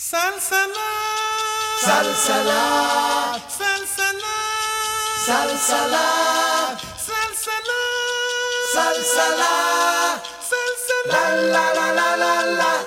סלסלה, סלסלה, סלסלה, סלסלה, סלסלה, סלסלה, סלסלה. לה לה לה לה לה לה.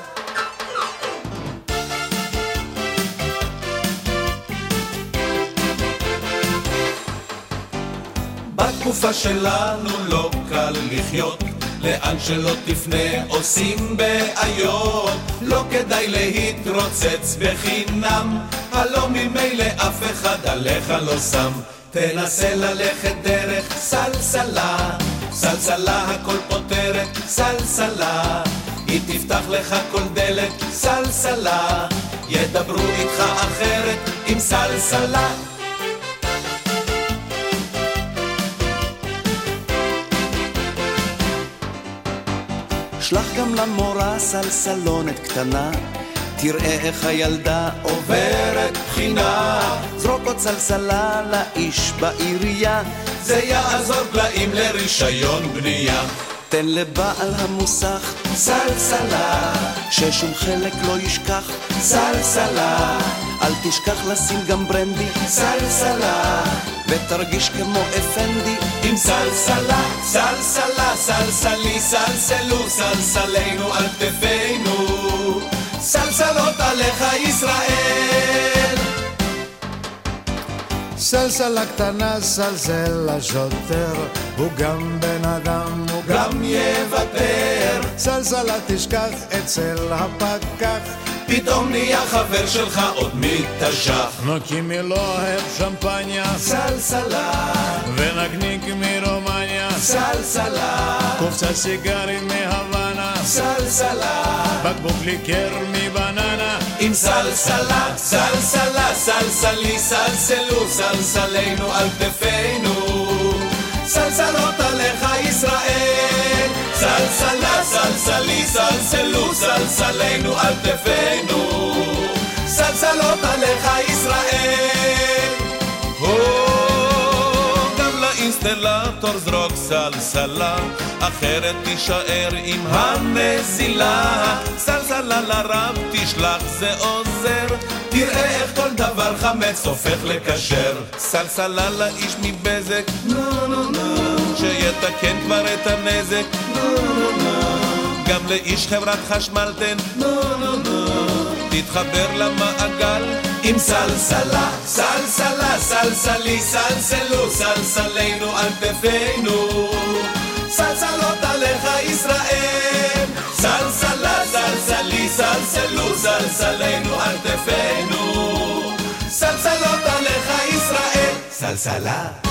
בתקופה שלנו לא קל לחיות, לאן שלא תפנה עושים בעיות. לא כדאי להתרוצץ בחינם, הלא ממילא אף אחד עליך לא שם. תנסה ללכת דרך סלסלה, סלסלה הכל פותרת, סלסלה. היא תפתח לך כל דלת, סלסלה. ידברו איתך אחרת עם סלסלה. שלח גם למורה סלסלונת קטנה, תראה איך הילדה עוברת בחינה. זרוק עוד סלסלה לאיש בעירייה, זה יעזור פלאים לרישיון בנייה. תן לבעל המוסך סלסלה, ששום חלק לא ישכח סלסלה. אל תשכח לשים גם ברנדי סלסלה, ותרגיש כמו אפנדי עם סלסלה, סלסלה, סלסלי, סלסלו, סלסלנו על כתפינו. סלסלות עליך ישראל. סלסלה קטנה, סלסל השוטר, הוא גם בן אדם, הוא גם... יוותר, סלסלה תשכח אצל הפקח, פתאום נהיה חבר שלך עוד מתש"ח. נו כי מי לא אוהב שמפניה, סלסלה, מרומניה, סלסלה, קופסה סיגרים מהוואנה, סלסלה. בקבוק ליקר מבננה, עם סלסלה, סלסלה, סלסלי, סלסלו, סלסלנו על כתפינו. סלסלות עליך ישראל. סלסלה, סלסלי, סלסלו, סלסלנו על כתפינו. סלסלות עליך ישראל. לאינסטלטור זרוק סלסלה, אחרת תישאר עם הנזילה. סלסלה לרב תשלח זה עוזר, תראה איך כל דבר חמץ הופך לכשר. סלסלה לאיש מבזק, נו נו נו, שיתקן כבר את הנזק, נו נו נו. גם לאיש חברת חשמל תן, נו נו נו. תתחבר למעגל עם סלסלה, סלסלה, סלסלי, סלסלו, סלסלנו על כתפינו. סלסלות עליך ישראל. סלסלה, סלסלי, סלסלו, סלסלנו על כתפינו. סלסלות עליך ישראל. סלסלה.